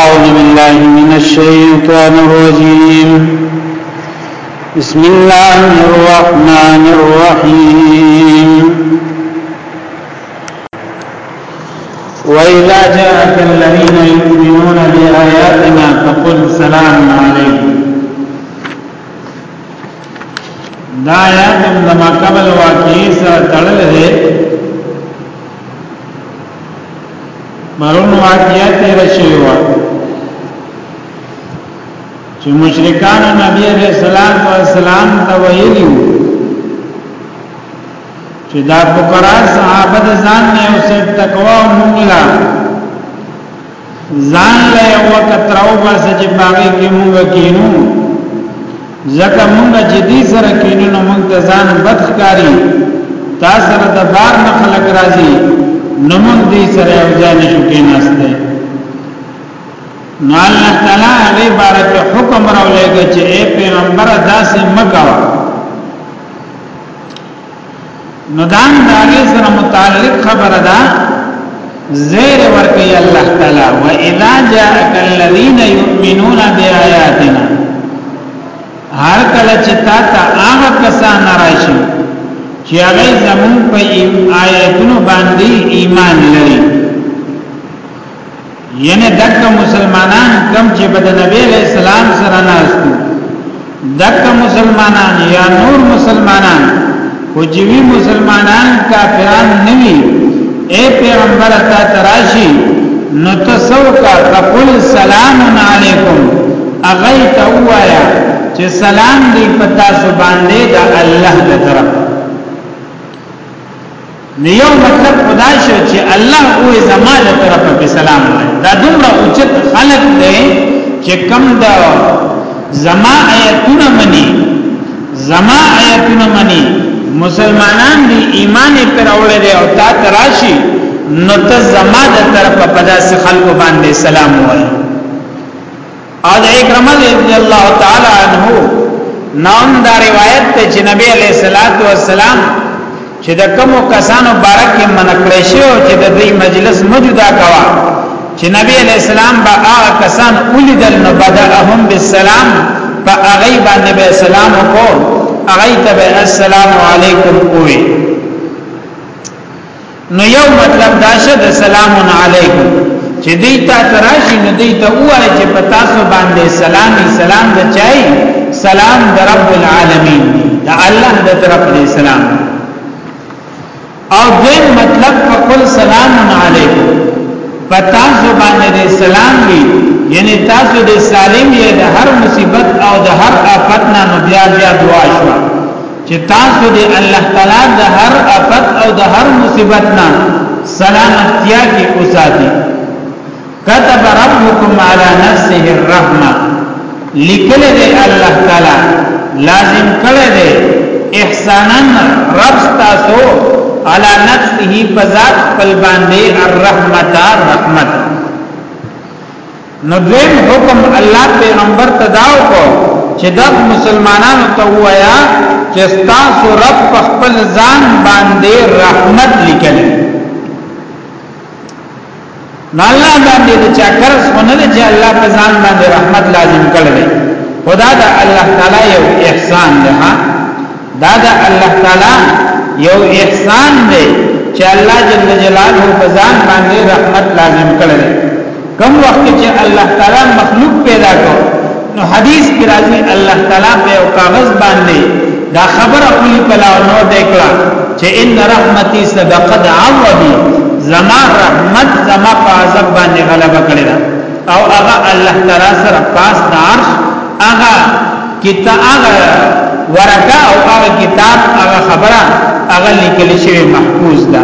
أعوذ بالله من الشيطان الرجيم بسم الله الرحمن الرحيم وإذا جاءك الذين يؤمنون بآياتنا فقل سلام عليكم دا آیات زما قبل واقعي سره تړل دي پرون واقعیا تیر شوی و چې مشرکان نبی علیہ السلام و اسلام ته ویلی چې دا فقرا صحابه ځان نه اوسه تقوا مونږه ځان له یو کتراو باسه چې باغې کې موږ کینو ځکه موږ چې دې سره کینو نو موږ ته ځان بدخکاری تا سره د بار نه خلق راځي نو موږ دې سره یو ځای نشو کېناسته نو الله تعالی هغه بارک حکم راولېږي چې اے پیغمبر داسې مکوا نو دام داغی سره متعلق خبر دا زیر ورکی اللہ تعالی و اذا جاءک الذین یؤمنون بی آیاتنا هر کله چې تا ته هغه کسان راشي چې هغه زمون په آیاتونو باندې ایمان لري یعنی دک مسلمانان کم چې بد نبی علیہ السلام سره ناستو دک مسلمانان یا نور مسلمانان خو چې وی مسلمانان کافران نه وي اے پیغمبر تا تراشی نو تسو کا فقل سلام علیکم اغی تا وایا چې سلام دی پتا سو باندې دا الله دې طرف نو یو مطلب خدا شو چې الله او زما له طرفه په سلام وایي دا دومره اوچت خلق دی چې کم دا زما آیتونه مني زما آیتونه مني مسلمانان دی ایمان پر اورل دی او تا تراشی نو ته زما د طرفه په داسې خلکو باندې سلام وایي او د اکرمه رضی الله تعالی عنہ نام دا روایت ته چې نبی علیہ الصلوۃ والسلام چې د کوم کسانو بارک کې منکړې شو چې د دې مجلس موجوده کوا چې نبی علیہ السلام با هغه کسان ولیدل نو بدأهم بالسلام فاغی باندې به سلام کو اغیت به السلام علیکم کوی نو یو مطلب دا شه د سلام علیکم چې دې تا تراشي نو دې ته وای چې په تاسو باندې سلام سلام د چای سلام د رب العالمین دا الله د طرف دې سلام او دې مطلب فقل سلام علیکم په تاسو باندې سلام وی یعنی تاسو دې سالم یې د هر مصیبت او د هر آفت نه بیا بیا دعا شوه چې تاسو دې الله تعالی د هر افت او د هر مصیبت نه سلامتیا کې اوساتي كتب ربكم على نفسه الرحمه لیکل دې الله تعالی لازم کړی دې احسانا رب تاسو على نفسه فذات قلبان دې الرحمت رحمت نو دویم حکم الله پیغمبر ته دا وکړو چې د مسلمانانو ته وایا چې تاسو رب په خپل ځان باندې رحمت لیکل نو الله باندې د چا قرض ونه دی چې الله په ځان باندې رحمت لازم کړی خدا دا الله تعالی یو احسان دی دا د الله تعالی یو احسان دی چې الله جل جلاله په ځان باندې رحمت لازم کړل کوم وخت چې الله تعالی مخلوق پیدا کړ نو حدیث کې راځي الله تعالی په یو کاغذ باندې دا خبره خلی کلا او نو دیکلا چې ان رحمتي سبقت عوضي زما رحمت زما په عذاب باندې غلبه کړی او هغه الله تعالی سره پاس د عرش هغه کتاب هغه ورقه او هغه کتاب هغه خبره هغه لیکل شوی محفوظ ده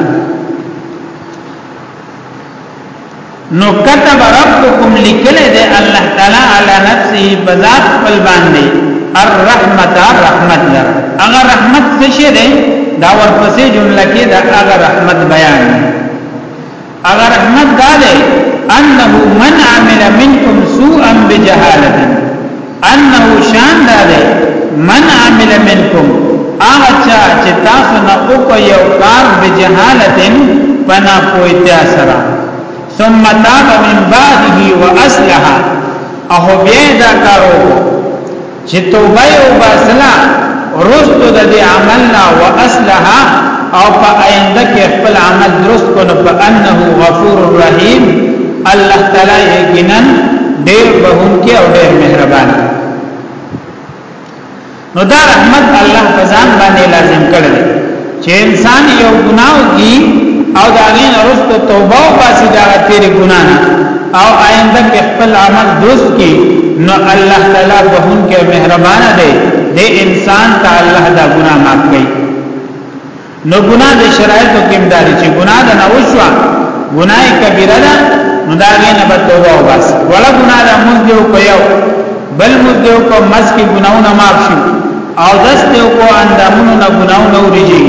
نو كتب ربكم لكل دي الله تعالى على نفسه بذات خپل باندې الرحمت رحمت لر اگر رحمت څه شي ده دا ورپسې جمله کې دا اگر رحمت بیان دی هغه رحمت دا دی انه من عمل منکم سوءا بجهالت انه شان دا دی من عمل منکم هغه چا چې تاسو نه وکړ یو کار بجهالت پنا پویتیا سره ثم تاب من بعده واصلح او بیا دا کارو چې توبه یې وباسله وروسته د دې عمل نه واصلها او په آینده کې خپل عمل درست کړو په انه غفور رحیم الله تعالی یقینا ډېر بهونکی او ډېر مهربان نو دا رحمت الله فزان باندې لازم کړل چې انسان یو ګناو کی او دا غین رست توبه او باسی دا تیر ګنانا او آینده کې خپل عمل دوست کی نو الله تعالی بهون کې مهربان دی د انسان ته الله دا ګناه معاف کوي نو ګناه د شرایطو کې مداري چې ګناه د نوښوا ګناه کبیره ده نو دا غینه به توبه وباسي ولا ګناه د موږ یو کوي بل مزده او په مز کې ګناونه معاف شي او دسته او په اندامونو نه ګناونه وريږي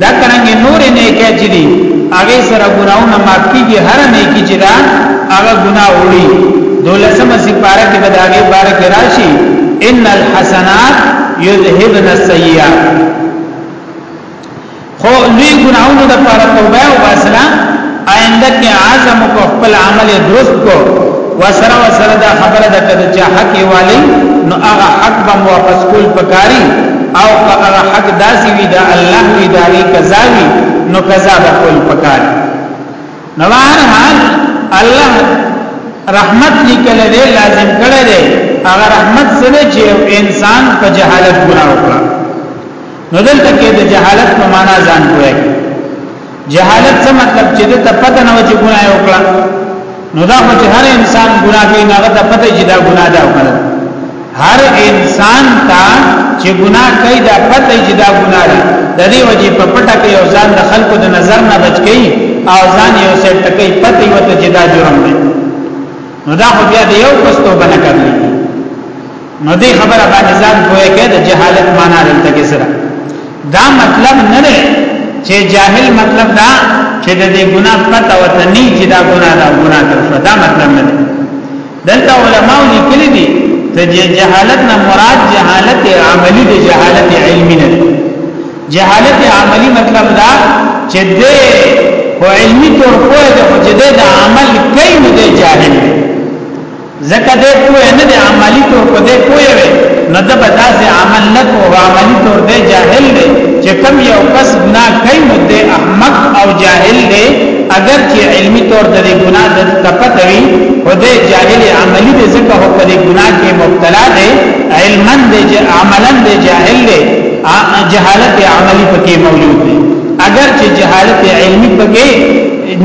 دا څنګه نور نه کې چې دي هغه سره ګناونه معاف کیږي هر نه کې چې دا هغه ګناه وړي دولسمه سپاره کې به دا هغه بار کې راشي ان الحسنات یذهبن السیئات خو لوی ګناهونو د پاره توبه او باسلا آینده کې عزم کو خپل عمل درست کو وسره وسره دا خبره ده کده چې حق والی نو هغه حق به واپس کول پکاري او هغه حق داسي وي دا الله وی داري قضا وی نو قضا به کول پکاري نو هر حال الله رحمت لیکل دی لازم کړی دی هغه رحمت سره چې انسان په جهالت ګناه وکړي نو دلته کې د جهالت په معنا ځان کوی جهالت څه مطلب چې د پته نه وځي ګناه وکړه نو دا خو چې هر انسان ګناه کوي نه غته پته چې دا ګناه ده وکړه هر انسان ته چې ګناه کوي دا پته چې دا ګناه ده د دې وجې په پټه کې او ځان د خلکو د نظر نه بچ کی او ځان یو څه ټکې پته یو ته چې دا جرم دی نو دا خو بیا د یو کس توبه نه کوي نو دې خبره باندې ځان کوی کې د جهالت معنا دلته کې سره دا مطلب نه دی چې جاهل مطلب دا چې د دې ګناه پته وته نه چې دا ګناه دا ګناه تر شو دا مطلب نه دی دلته علما لیکلي دي ته جهالت نه مراد جهالت عملی دی جهالت علمی نه دی جهالت عملی مطلب دا چې د علمي تور په دې چې د عمل کوي نو د جاهل دی ځکه دې پوه نه دی عملی طور په دې پوه وي نو د بداسې عمل نه کو عملی طور دې جاهل دی چې کم یو کس ګنا کوي نو دې احمق او جاهل دی اگر چې علمی طور د دې ګنا د تپت وي خو دې جاهل عملی دې ځکه هو په دې ګنا کې مبتلا دی علما دې عملا دې جاهل دی جهالت عملی پکې موجود دی اگر چې جهالت علمی پکې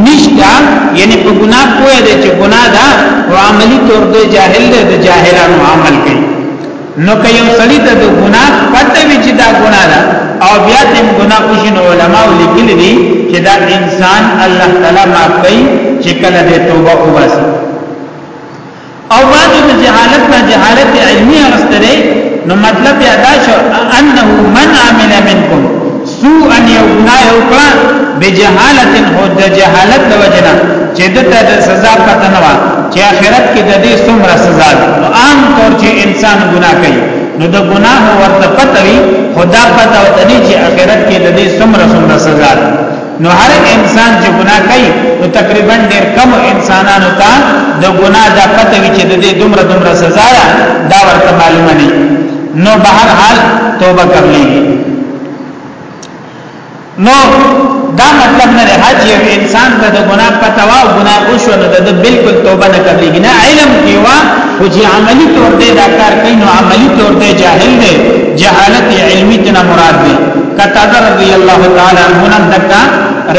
نشتا یعنی په ګناه کوی دی چې ګناه ده او عملی طور دی جاهل دی د جاهلانو عمل کوي نو که یو سړی ته د ګناه پته وي چې دا ګناه ده او بیا دې ګناه کوشي نو علما لیکل دي چې دا انسان الله تعالی معاف کوي چې کله دې توبه وباسي او بعضو د جهالت نه جهالت علمی اغستره نو مطلب یا دا شو انه من عمل منکم سوءا یو گناه وکړه بجهالت هو د جهالت د وجنا چې دته د سزا پته نه و چې آخرت کې د دې څومره سزا ده نو عام طور چې انسان ګناه کوي نو د ګناه ورته پته وي خدا پته وته نه چې آخرت کې د دې څومره څومره سزا ده نو هر انسان چې ګناه کوي نو تقریبا ډېر کم انسانانو ته د ګناه د پته وی چې د دې دومره دومره سزا ده دا ورته معلومه نه نو به هر حال توبه کوي نو دا مطلب نه ده چې انسان ته د ګناه پته وا او ګناه وشو نو د بالکل توبه نه کوي نه علم کې وا او چې عملی تور دې دا کار کوي نو عملی تور دې جاهل دی جهالت علمی تنا مراد دی قتاده رضی الله تعالی عنہ نن دغه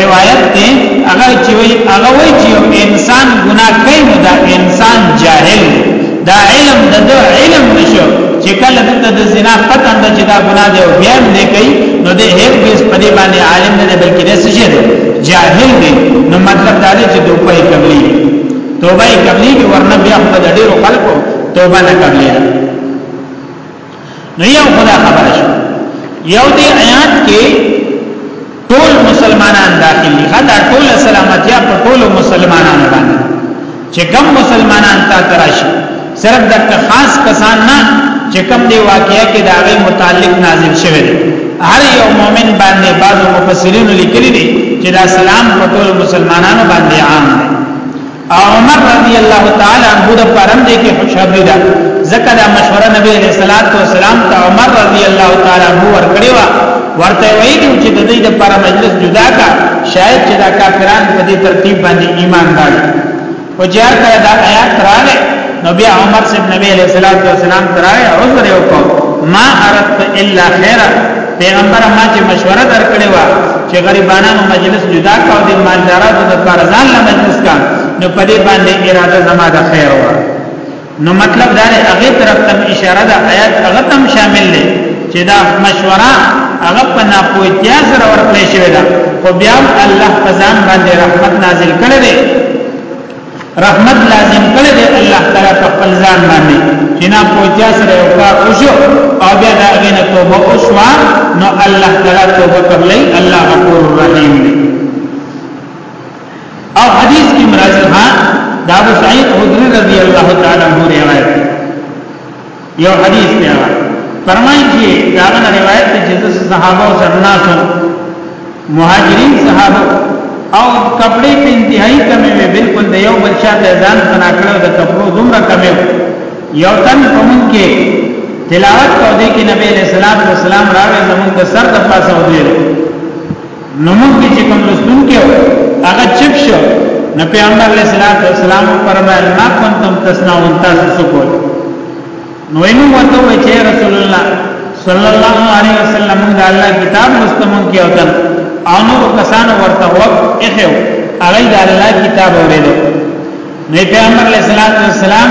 روایت ته هغه چې وی هغه وی چې انسان ګناه کوي نو دا انسان جاهل دا علم د علم نشو چې کله د زنا پته اند چې دا ګناه دی او بیا نه کوي نو د هر بیس په دې باندې عالم نه بلکې د سجه دی جاهل دی نو مطلب دا دی چې دوی قبلي توبه قبلي ورنه بیا په ډیرو خلکو توبه نه قبلي نو یو خدا خبره شو یو دی آیات کې ټول مسلمانان داخل دي دا ټول سلامتیا په ټول مسلمانانو باندې چې کم مسلمانان تا تراشي صرف د خاص کسان نه چې کم دی واقعیا کې دا غي متعلق نازل شوی دی هر یو مؤمن باندې بعضو مفسرین لیکلي دي چې دا سلام په ټول مسلمانانو باندې عام دی او عمر رضی الله تعالی عنہ د پرم دې کې خوشحالي ده ځکه دا مشوره نبی علیہ الصلوۃ والسلام ته عمر رضی الله تعالی عنہ ورکړی و ورته ویل چې د دې د پر مجلس جدا کا شاید چې دا کافران په دې ترتیب باندې ایمان راړي او چې هر کله دا آیات راغله نو بیا عمر صاحب نبی علیہ الصلوۃ والسلام ترای عذر وکړ ما اردت الا خیره پیغمبر ما چې مشوره درکړې و چې غریبانو مجلس جدا کا او د مالدارانو د فرزان له مجلس کا نو په دې باندې اراده زما د خیر و نو مطلب دا دی هغه طرف ته اشاره ده آیات هغه تم شامل دی چې دا مشوره هغه په ناپوهتیا سره ورکړې شوې ده خو بیا الله په ځان باندې رحمت نازل کړی دی رحمت لازم کړی دی الله تعالی په خپل ځان باندې چې نه پوهتیا سره یو کار وشو او بیا دا غینه توبه وشوه نو الله تعالی توبه قبلې الله غفور رحیم دی او حدیث کې مرضی ها دا ابو سعید خدری رضی الله تعالی عنہ روایت یو حدیث دی فرمایي چې دا غنه روایت دی چې صحابه او سرناسو مهاجرین صحابه او کپڑے په انتهایی کمې وي بالکل د یو بل شاته ځان تنا کړو د کپړو دومره کمې یو تن کومن کې تلاوت کو دې کې نبی علیہ الصلوۃ والسلام راوي زمونږ سر د پاسه ودی نو موږ چې کوم لستونکي هغه چپ شو نو پیغمبر علیه الصلاۃ والسلام فرمایل ما کنتم تسنون تاسو څه کول نو اینو وته وی چې رسول الله صلی الله علیه وسلم د الله کتاب مستمون کې اوتل او نو کسان ورته وخت اخیو هغه د الله کتاب اوریدو نو پیغمبر علیه الصلاۃ والسلام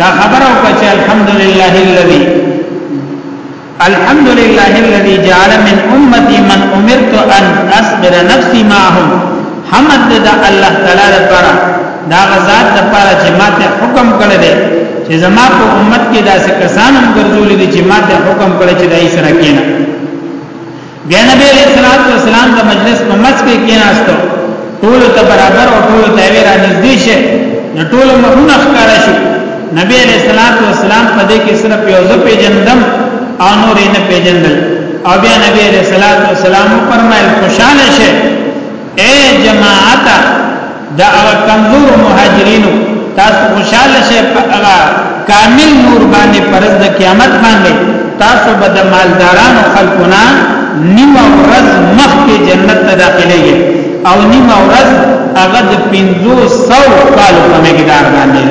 دا خبره وکړه چې الحمدلله الذی الحمد لله الذي جعل من امتي من امرت ان اصبر نفسي معهم حمد د الله تعالی لپاره دا غزاد لپاره چې ماته حکم کړی دی چې زما په امت کې داسې کسان هم ګرځولې دي چې ماته حکم کړی چې دای سره کېنه بیا نبی علیہ الصلوۃ والسلام د مجلس په مڅ کې کېناستو ټول ته برابر او ټول ته ویرا نږدې شه نو ټول مخونه ښکار شو نبی علیہ الصلوۃ والسلام په دې کې صرف یو ځ په جندم او نور نه پیجندل او بیا نبی علیہ الصلوۃ والسلام فرمایل خوشاله شه اے جماعت دا اغا کمزور مهاجرینو تاسو خوشحال شئ په اغا کامل نور باندې پرز د قیامت باندې تاسو به د مالدارانو خلقنا نیمه ورځ مخکې جنت ته داخليږي او نیمه ورځ هغه د 500 کالو په مقدار باندې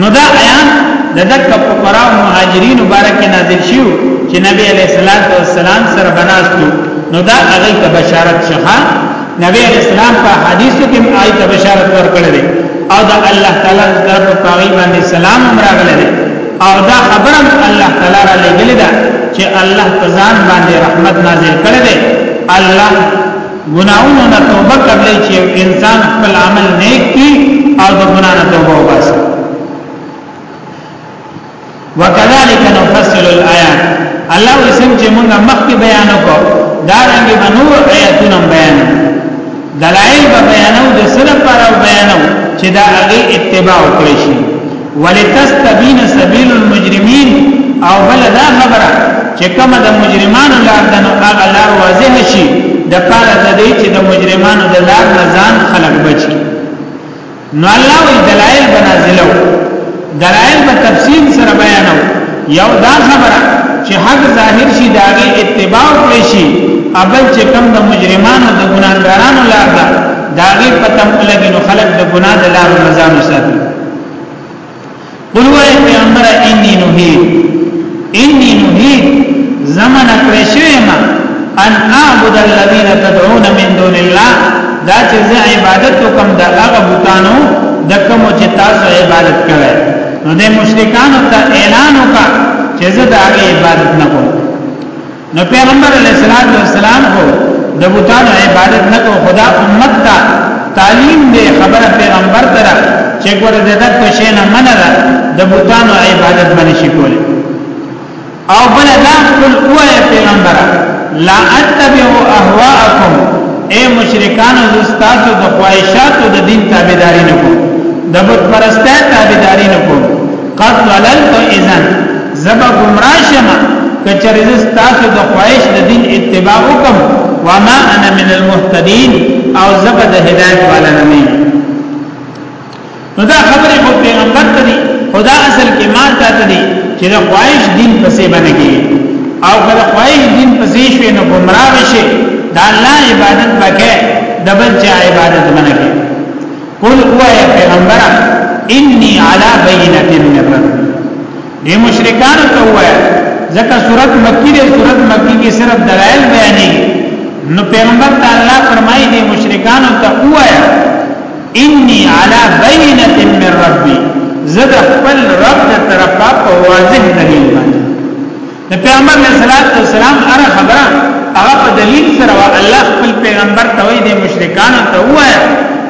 نو دا آیات د دک فقرا او مهاجرین مبارک نازل شیو چې نبی علیہ الصلوۃ والسلام سره بناستو نو دا هغه ته بشارت شخه نبی علیہ السلام په حدیثو کې آیت بشارت ورکړل او دا الله تعالی طرف پاغي باندې سلام راغله او دا خبره الله تعالی را لګل دا چې الله تزان باندې رحمت نازل کړي الله ګناونو نه توبه قبلې چې یو انسان خپل عمل نیک کی او د ګنا نه توبه وباسي وکذالک نفصل الایات الله وسم چې موږ مخکې بیان وکړو دا رنګ به نور آیاتونه بیان دلایل به بیانو د سره پر بیانو چې دا هغه اتباع وکړي شي ولتستبین سبیل المجرمین او بل دا خبره چې کوم د مجرمانو لار ده نو هغه لار واضح شي د پاره د دې چې د مجرمانو د لار نه ځان خلق بچي نو الله وی دلایل بنازلو دلایل په تفصیل سره بیانو یو دا خبره چې حق ظاهر شي داغه اتباع کړی شي اول چې کوم د مجرمانو د ګناګارانو لار ده داغه پتم لګي نو خلق د ګناه د لار نه ځان وساتي قل وای پیغمبر انی نوحی انی نوحی زمن کړشوی ما ان اعبد الذین تدعون من دون الله دا چې زه عبادت وکم د هغه بوتانو د کوم چې تاسو عبادت کوئ نو د مشرکانو ته اعلان وکړه چې زه د هغه عبادت نه کوم نو پیغمبر علیه الصلاۃ والسلام کو د بوتانو عبادت نه کو خدا امت ته تعلیم دی خبره پیغمبر ته چې ګور د دک په شی نه منه ده د بوتانو عبادت باندې شي کول او بل دا خپل اوه پیغمبر لا اتبع اهواءکم اے مشرکان از استاد د خواہشات د دین تابعداري نه کو د بت پرسته تابعداري نه کو قد وللت اذن زبا گمراه شما کچری زستاسو د خواهش د دین اتباع وکم وما انا من المهتدین او زبا د هدایت والا نه نه نو دا خبره خو پیغمبر ته دي خدا اصل کې ما ته دي چې د خواهش دین پسې باندې کې او کله خواهش دین پسې شوی نو گمراه شي دا الله عبادت پکې دبل چې عبادت باندې کې قل هو یا پیغمبر انی علی بینه من ربی دې مشرکان ته وایي ځکه صورت مکی دی صورت مکی کې صرف دلایل بیانې نو پیغمبر ته الله فرمایي دې مشرکان ته وایي انی علی بینه من ربی زه د خپل رب د طرفه په واضح دلیل باندې د پیغمبر علیه الصلاۃ والسلام هر خبره هغه په دلیل سره وا الله خپل پیغمبر ته وایي د مشرکانو ته وایي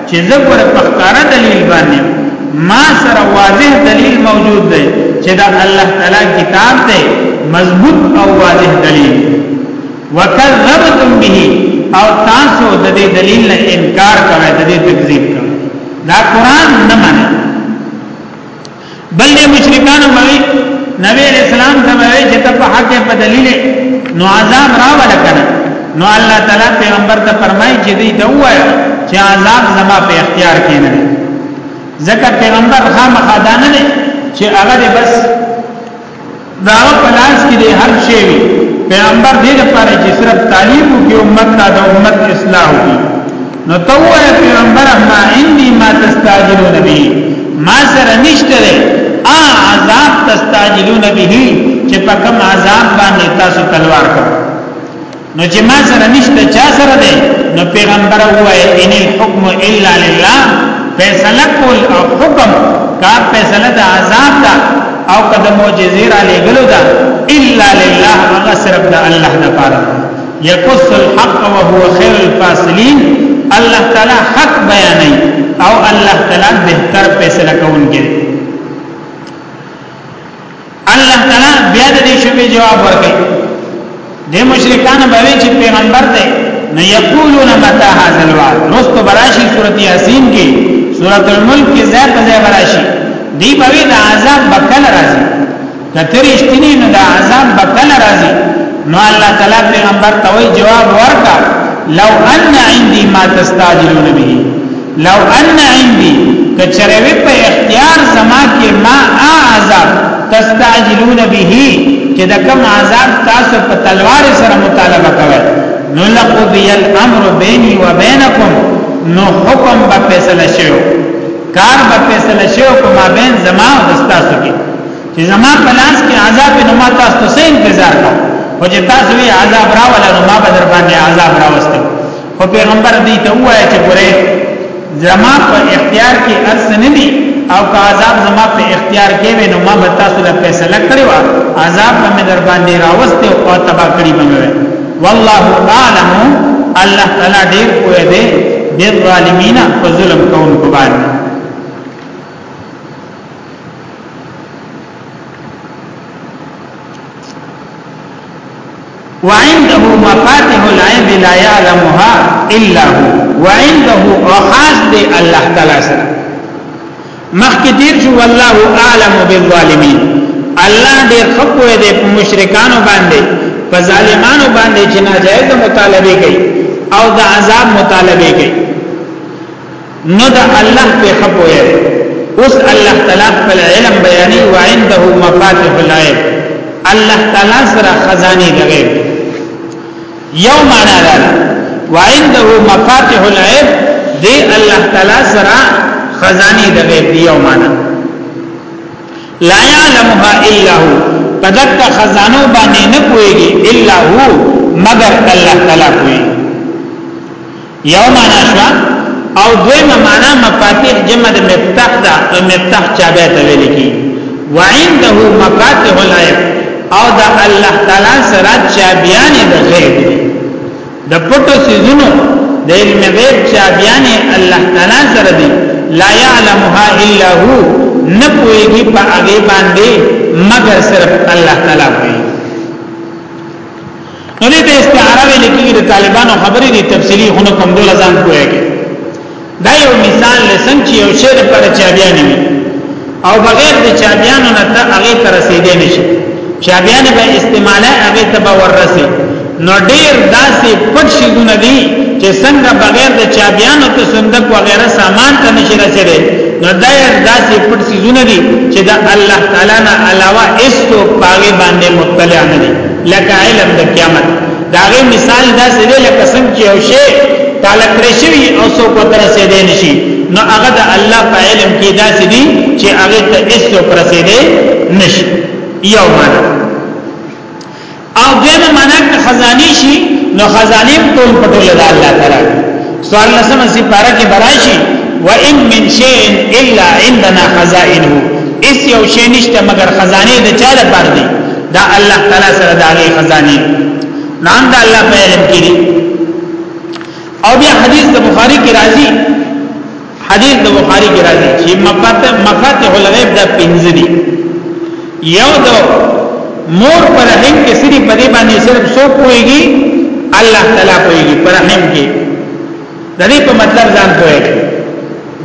چې زه پر پخکارا دلیل باندې ما سره واضح دلیل موجود دی چې دا الله تعالی کتاب دی مضبوط او واضح دلیل وکذبتم به او تاسو د دې دلیل نه انکار کوئ د دې تکذیب کوئ دا قران نه منئ بل دې مشرکان وایي نبی اسلام ته وایي چې ته په حق په دلیل نو عذاب راول کنه نو الله تعالی پیغمبر ته فرمایي چې دې ته وایي چې عذاب زما په اختیار کې نه دی ځکه پیغمبر خامخا دانه دی چې هغه بس دا په لاس کې دی هر شی وي پیغمبر دې لپاره چې صرف تعلیم وکړي امت ته د امت اصلاح وکړي نو تو اے پیغمبر ما انی ما تستاجلون به ما سره نشته ده ا عذاب تستاجلون به چې په کوم عذاب باندې تاسو تلوار کوئ نو چې ما سره نشته چا سره دی نو پیغمبر وای ان الحكم الا لله فیصله کول او حکم کا فیصله د عذاب دا او کده معجزې را لګلو دا الا لله هغه صرف د الله لپاره یقص الحق وهو خير الفاصلين الله تعالی حق بیانای او الله تعالی بهتر فیصله کوونکی الله تعالی بیا د دې شوبې جواب ورکړي د مشرکان به چې پیغمبر دی نو یقولون متى هذا الوعد رست براشی سورۃ یاسین کې سورۃ الملک کې ځای په ځای براشی دی به د عذاب بکل راځي کته رښتینی نو د عذاب بکل راځي نو الله تعالی پیغمبر ته جواب ورکړه لو ان عندي ما تستعجلون به لو ان عندي کچروي په اختیار زما کې ما عذاب تستعجلون به چې د کوم عذاب تاسو په تلوار سره مطالبه کوئ نو لقضي الامر بيني وبينكم نو حکم به فیصله شي کار به فیصله شي په ما بین زما او تاسو کې چې زما په لاس کې عذاب نو ما تاسو ته انتظار کوم او چې تاسو یې عذاب راول نو ما به در باندې عذاب راوستم خو پیغمبر دی ته وایي چې ګوره زما په اختیار کې ارس نه دي او که عذاب زما په اختیار کې وي نو ما به تاسو له فیصله کړی و عذاب به مې در باندې راوستي او تبا کړی به مې والله اعلم الله تعالی ډیر کوی دی بیر ظالمین په ظلم کوونکو باندې وعنده مفاتح العیب لا يعلمها الا هو وعنده خاص دی الله تعالی سره مخکې تیر شو والله اعلم بالظالمین الله دې خپوه دې په مشرکانو باندې په ظالمانو باندې چې ناجایز مطالبه کوي او د عذاب مطالبه کوي نو دا الله په خپوي اوس الله تعالی په علم بیانې و عنده مفاتيح الغيب الله تعالی سره خزانه د غیب یو معنا ده و عنده مفاتيح الغيب دی الله تعالی سره خزانه د غیب یو معنا لا يعلمها الا هو پدک خزانو باندې نه کويږي الا هو مگر الله تعالی کوي یو معنا شو او دویمه معنا مفاتيح جمع د مفتاح دا او مفتاح چابه ته ویل کی وعنده مفاتيح الغیب او دا الله تعالی سره چابيان د غیب د پټو سيزونو د علم غیب چابيان الله تعالی سره دي لا يعلمها الا هو نه پويږي په هغه باندې مگر صرف الله تعالی پويږي نو دې ته استعاره ویل کېږي د طالبانو خبرې دي تفصیلی خونه کوم دول ځان کوی کې دا یو مثال لسن چې یو شی د پر چا بیا نیوي او بغیر د چا بیا نه ته هغه تر رسیدې نشي چا بیا نه به استعماله هغه ته به ورسي نو ډیر داسې پټ شي ګونه دي چې څنګه بغیر د چا بیا نه ته صندوق وغیرہ سامان ته نشي رسیدې نو دا داسې پټ سيزونه دي چې د الله تعالی نه علاوه هیڅ څوک باغې باندې مطلع نه دي لکه علم د قیامت دا غي مثال دا سې لکه څنګه چې او شی تعالی کړی شي او سو کو تر سې دې نشي نو هغه د الله په علم کې دا سې دي چې هغه ته ایسو پر سې دې نشي یو معنا او دغه معنا که خزاني شي نو خزاني ټول پټول د الله تعالی سوال لسم سي پارا کې براشي وان من شيء الا عندنا خزائنه اس یو شی نشته مگر خزانه د چا لپاره دي دا الله تعالی سره دا غي خزاني نام دا الله په علم کې دي او بیا حدیث د بخاری کې راځي حدیث د بخاری کې راځي چې مفاتح مفاتح الغیب دا پنځه دي یو د مور پر رحم کې سری په دې باندې صرف سو کويږي الله تعالی کويږي پر رحم کې د دې په مطلب ځان کويږي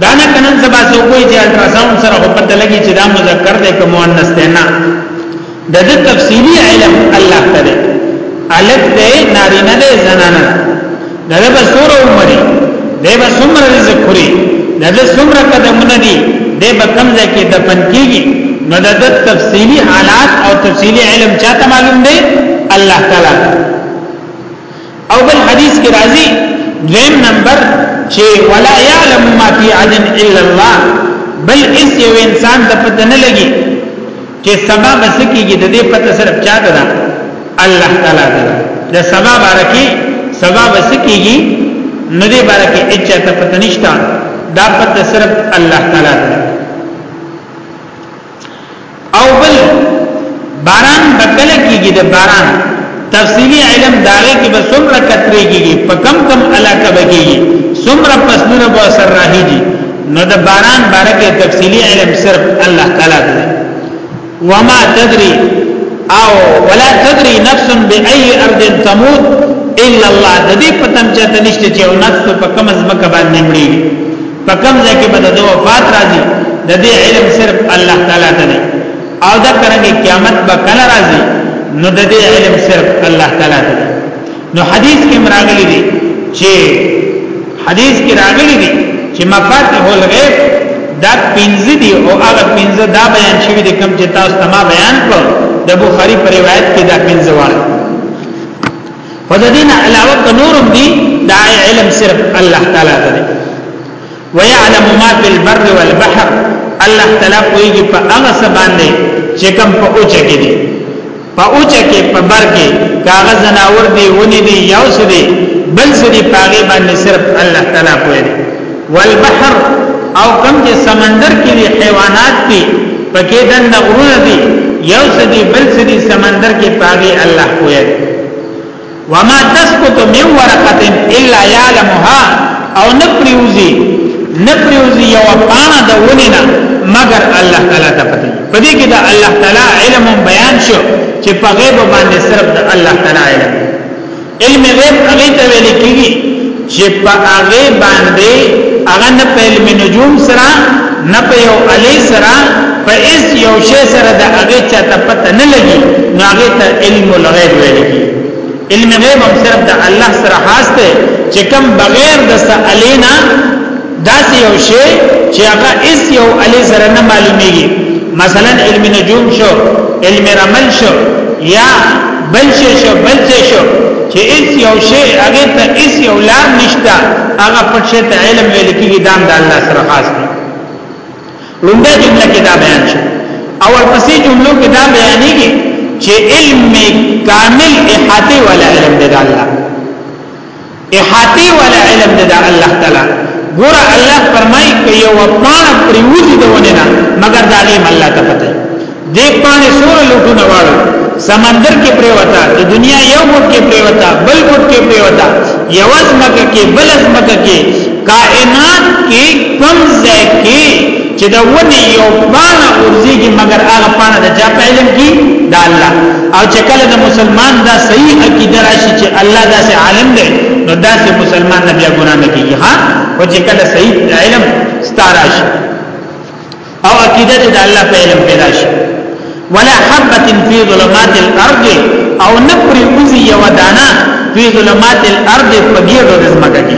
دا نه کنن سبا سو کوئی چې الټراساوند سره په پته لګي چې دا مذکر دی که مؤنث دی نه د دې تفصیلی علم الله تعالی الک دی نارینه دی زنانه دا به سوره عمر دی به سمر رزق خوري دا به سمر قدمونه دي دی به کم ځای کې دفن کیږي نو د دې تفصیلی حالات او تفصیلی علم چاته معلوم دی الله تعالی او بل حدیث کې راځي دویم نمبر چې ولا يعلم ما في عدن الا الله بل اس یو انسان د پته نه لګي چې سبا بس کېږي د دې پته صرف چا ده الله تعالی ده د سبا بارکی سبا بس کېږي نه دې بارکی اچا ته پته نشته دا پته صرف الله تعالی ده او بل باران بکل کیږي د باران تفصیلی علم داغه کې به څومره کتري کیږي په کم کم علاقه بکیږي څومره فصلونه به سر راهيږي نو د باران بارکه تفصیلی علم صرف الله تعالی دی وما تدري او ولا تدري نفس باي ارض تموت الا الله د دې پتم چاته نشته چې او نفس په کوم ځمکه باندې مړي په کوم ځای کې به د دوه وفات راځي د دې علم صرف الله تعالی ته دی او دا کرنګي قیامت به کله راځي نو د دې علم صرف الله تعالی ته دی نو حدیث کې مراغلي دي چې حدیث کې راغلي دي چې مفاتيح الغیب دا پنځه دي او هغه پنځه دا بیان شوی دي کوم چې تاسو تما بیان کړو د بخاری په روایت کې دا پنځه وایي په دې نه علاوه که نورم دي دا علم صرف الله تعالی ته دی ويعلم ما في البر والبحر الله تعالی کویږي په هغه څه باندې چې کوم په اوچه کې دي په اوچه کې په بر کې کاغذ ناور دی ونی دی یو څه دی بل څه دی پاګې باندې صرف الله تعالی کوی والبحر او کم چې سمندر کې دي حیوانات دي پکې دنه غرونه دي یو سدي بل سدي سمندر کې پاغي الله کوی وما تسقط من ورقه الا يعلمها او نپریوزی نپریوزی یو پانا د ونینا مگر الله تعالی ته پته پدې کې دا الله تعالی علم بیان شو چې په غیب باندې صرف د الله تعالی علم علم غیب هغه ته ویل کیږي چې په هغه باندې هغه نه په علم نجوم سره نه په یو علی سره په اس یو شی سره د هغه چاته پته نه لګي نو هغه ته علم الغیب ویل کیږي علم غیب هم صرف د الله سره خاص دی چې کوم بغیر د سالینا داسې یو شی چې هغه اس یو علی سره نه معلومیږي مثلا علم نجوم شو علم رمل شو یا بل شی شو بل شی شو چې اس یو شی هغه ته اس یو لار نشته هغه پټ شی ته علم ویل کیږي دام د الله سره خاص دی لومړی جمله کې دا بیان شو او ورپسې جملو کې دا بیانېږي چې علم کامل احاطه ولا علم دی الله احاطه ولا علم د الله تعالی ګور الله فرمایي کې یو پانه پریوزي دونه نه مگر د علم الله ته پته دې پانه سور لوټونه واړو سمندر کې پریوتا د دنیا یو ګټ کې پریوتا بل ګټ کې پریوتا یو ځمکه کې بل ځمکه کې کائنات کې کم ځای کې چې د ونې یو پاڼه ورځيږي مګر هغه پاڼه د چا په علم کې د الله او چې کله د مسلمان دا صحیح عقیده راشي چې الله داسې عالم دی نو داسې مسلمان نه بیا ګناه نه کوي ها او چې کله صحیح علم ستاره شي او عقیده د الله په علم پیدا شي ولا حبه فی ظلمات الارض او نپری اوزی یو دانا فی ظلمات الارض پګیرو د زمکه کې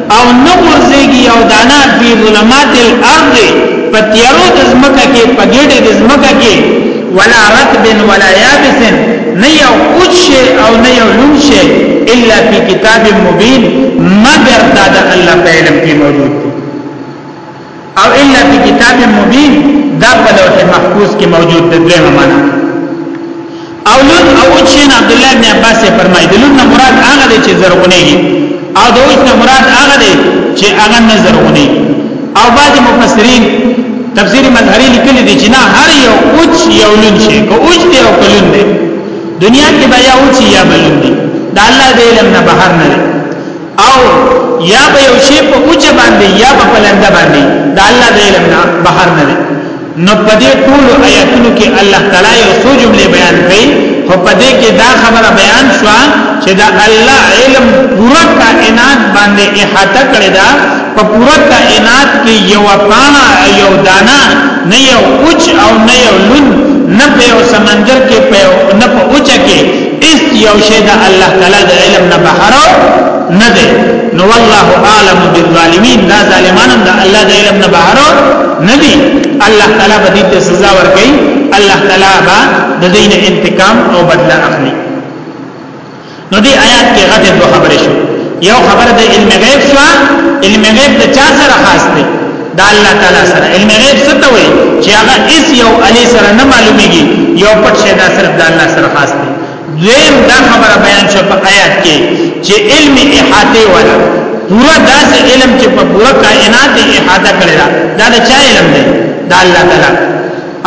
او نه ورزيږي او دانا فی ظلمات الارض پتیارو د زمکه کې پګړې د زمکه کې ولا رطب ولا یابس نه یو اوچ شي او نه یو لوم شي الا فی کتاب مبین مگر دا د الله په علم کې موجود دی او الا فی کتاب مبین دا په لوح محفوظ کې موجود دی دویمه معنا او لون او چین عبد الله بن عباس فرمایي دلون نه مراد هغه دی چې زرغونېږي او د اوس نه مراد هغه دی چې هغه نه زرغونېږي او بعض مفسرین تفسیر مظهری لیکلي دي چې نه هر یو اوچ یو لون شي کو اوچ دی او کلون دی دنیا کې بیا اوچ یا بلون دی دا الله دې علم نه بهر نه دی او یا به یو شی په اوچ باندې یا په بلند باندې دا الله د علم نه بهر نه دی نو په دې ټول آیاتونو کې الله تعالی یو څو جملې بیان کړي خو په دې کې دا خبره بیان شو چې دا الله علم پورا کائنات باندې احاطه کړی دا په پورا کائنات کې یو پانا یو دانا نه یو اوچ او نه یو لون نه په سمندر کې په نه په اوچ کې اس یو شی د الله تعالی د علم نه بهر نه دی نو والله اعلم بالظالمین دا ظالمانو د الله د علم نه بهر نه دی الله تعالی به دې سزا ورکړي الله تعالی به د دین انتقام او بدل اخلي نو دې آیات کې غته دوه خبرې شو یو خبر د علم غیب شو علم غیب د چا سره خاص دی دا الله تعالی سره علم غیب څه ته وایي چې هغه اس یو علی سره نه معلومیږي یو پټ شی دا صرف د الله سره خاص دی دویم دا خبره بیان شو په آیات کې چې علم احاطه والا پورا داس علم چې په پورا کائنات احاطه کړی دا دا د چا علم دی دا الله تعالی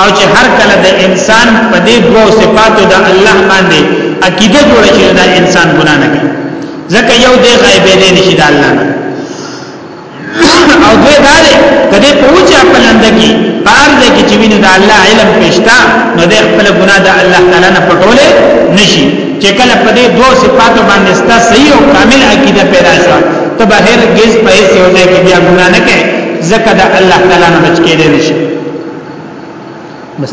او چې هر کله د انسان په دې دوه صفاتو د الله باندې عقیده جوړ شي دا انسان ګناه نه کوي ځکه یو دی غیب دی نشي د الله نه او دوی دا دی کدی په وچ خپل اند کې بار دی کې چې ویني د الله علم پېشتا نو د خپل ګناه د الله تعالی نه پټولې نشي چې کله په دې دوه صفاتو باندې ستا صحیح او کامل عقیده پیدا شوه ته به هر گز په هیڅ یو ځای کې بیا ګناه نه کوي ځکه د الله تعالی نه بچ کېدې نشي بس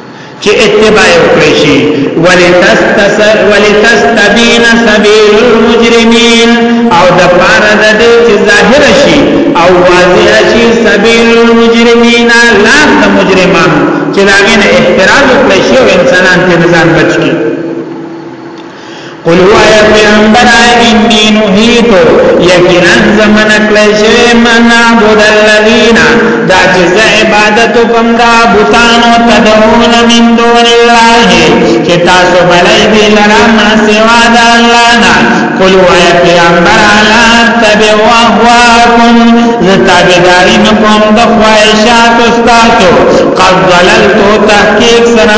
چې اتباع وکړي شي ولتستسر ولتستبین سبیل المجرمین او د پاره د دې چې ظاهر شي او واضح شي سبیل المجرمین لار د مجرمانو چې داګه نه احتراز وکړي شي او انسانان ته نزان بچي قل وایا پیغمبر انی نهیت یقینا زمن کله شوی من عبد الذین دا چې ز عبادت کوم دا بوتان او تدعون من دون الله چې تاسو بلای دی لرا ما سوا د الله نه قل وایا پیغمبر الا تبع واهواکم زتابدارین کوم د خواهشات استاسو قد ضللت تحقیق سره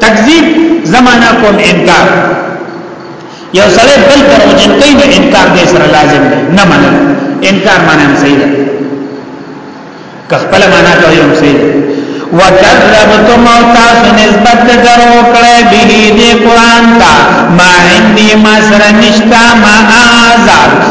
تکذیب زمانہ کوم انکار یو سره بل دروژن کوي نو انکار دې سره لازم دی نه منل انکار معنی هم صحیح ده که خپل معنی کوي هم صحیح ده وکذبتم او تاسو نسبت درو کړی به دې قران ته ما عندي ما سره نشتا ما آزاد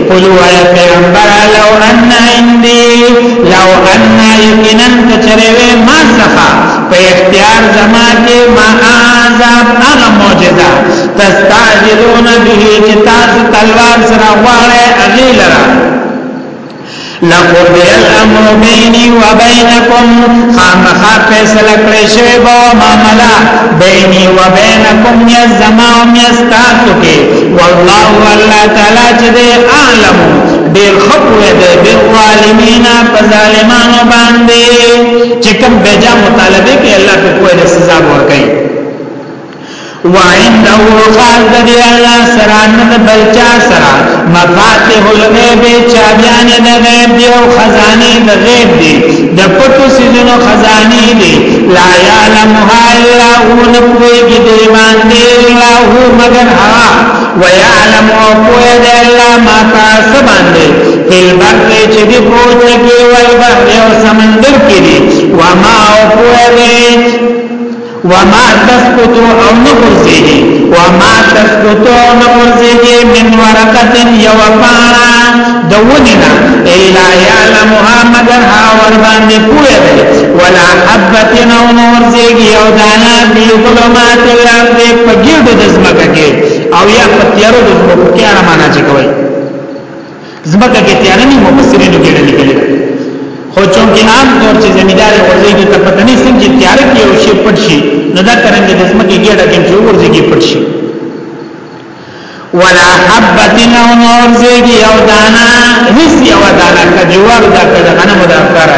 قل وایا پیغمبر لو ان عندي لو ان یقینا کچروي ما څخه په اختیار زما کې ما عذاب هغه معجزه تستعجلون به چې تاسو تلوار سره غواړئ اغیلره لقضی الامر بینی و بینکم خامخا فیصله کړی شوی با معامله بینی و بینکم میز زما او میز تاسو کې والله الله تعالی چې دی عالم ډیر خپوه دی به ظالمین په ظالمانو باندې چې کوم بجا مطالبه کې الله په کوه سزا ورکړي وعنده خاص د دی الله سره نه د بل چا سره مفاتيح الغيب چابيان د غيب دی او خزانه د غيب دی د پټو سيزونو خزانه دی لا يعلمها الا هو نقوي کی دی باندې الا هو مگر هوا ويعلم او کوه د الله ما تاسو باندې فل بر چې دی پروت کې ول بحر او سمندر کې دی وما او کوه وما تسقط او نه غورځېږي وما تسقط او نه غورځېږي من ورقة یوه پاڼه د ونې نه الا یعلمها مګر هغه ورباندې پوه دی ولا حبة او نه غورځېږي او دانه فی ظلمات الارض په ګېډو د ځمکه کې او یا په تیارو د ځمکو کې هغه معنا چې کوي زمکه کې تیاره نه مفسرینو کې ډېر لیکلي خو چونکی عام طور چې زمیدار ورځي د تپتنې سم چې تیاره کې او شی پټ شي نو دا ترنګ د زمکه ګډه کې چې ورځي کې پټ شي ولا حبتنا ورځي کې او دانا هیڅ یو دانا کجوار دا کړه غنم دا کړه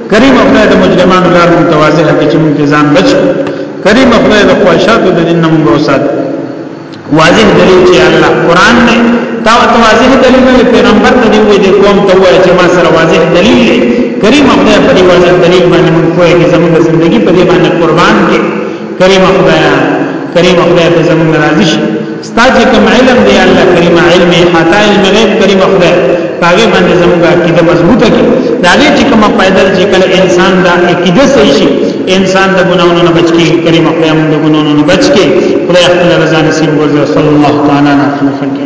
کریم خدای د مجرمانو لار متوازه کې چې موږ ځان بچ کریم خدای د خواهشاتو د دین موږ وسات واضح دلیل چې الله قران دی تا ته واضح دلیل دی پیغمبر ته دی وی د قوم ته وای چې ما سره واضح دلیل دی کریم خدای په دې واضح دلیل باندې موږ کوی چې زموږ ژوندۍ په دې باندې قربان کې کریم خدای کریم خدای ته زموږ راضي شي ستا چې کوم علم دی الله کریم علم حتا علم غیب کریم خدای هغه باندې زموږ عقیده مضبوطه کی دا دې چې کوم پیدل چې کله انسان دا عقیده صحیح شي انسان د ګناونو نه بچ کی کریم خدای موږ د ګناونو نه بچ کی خدای خپل رضا نصیب ورزه صلی الله تعالی علیه وسلم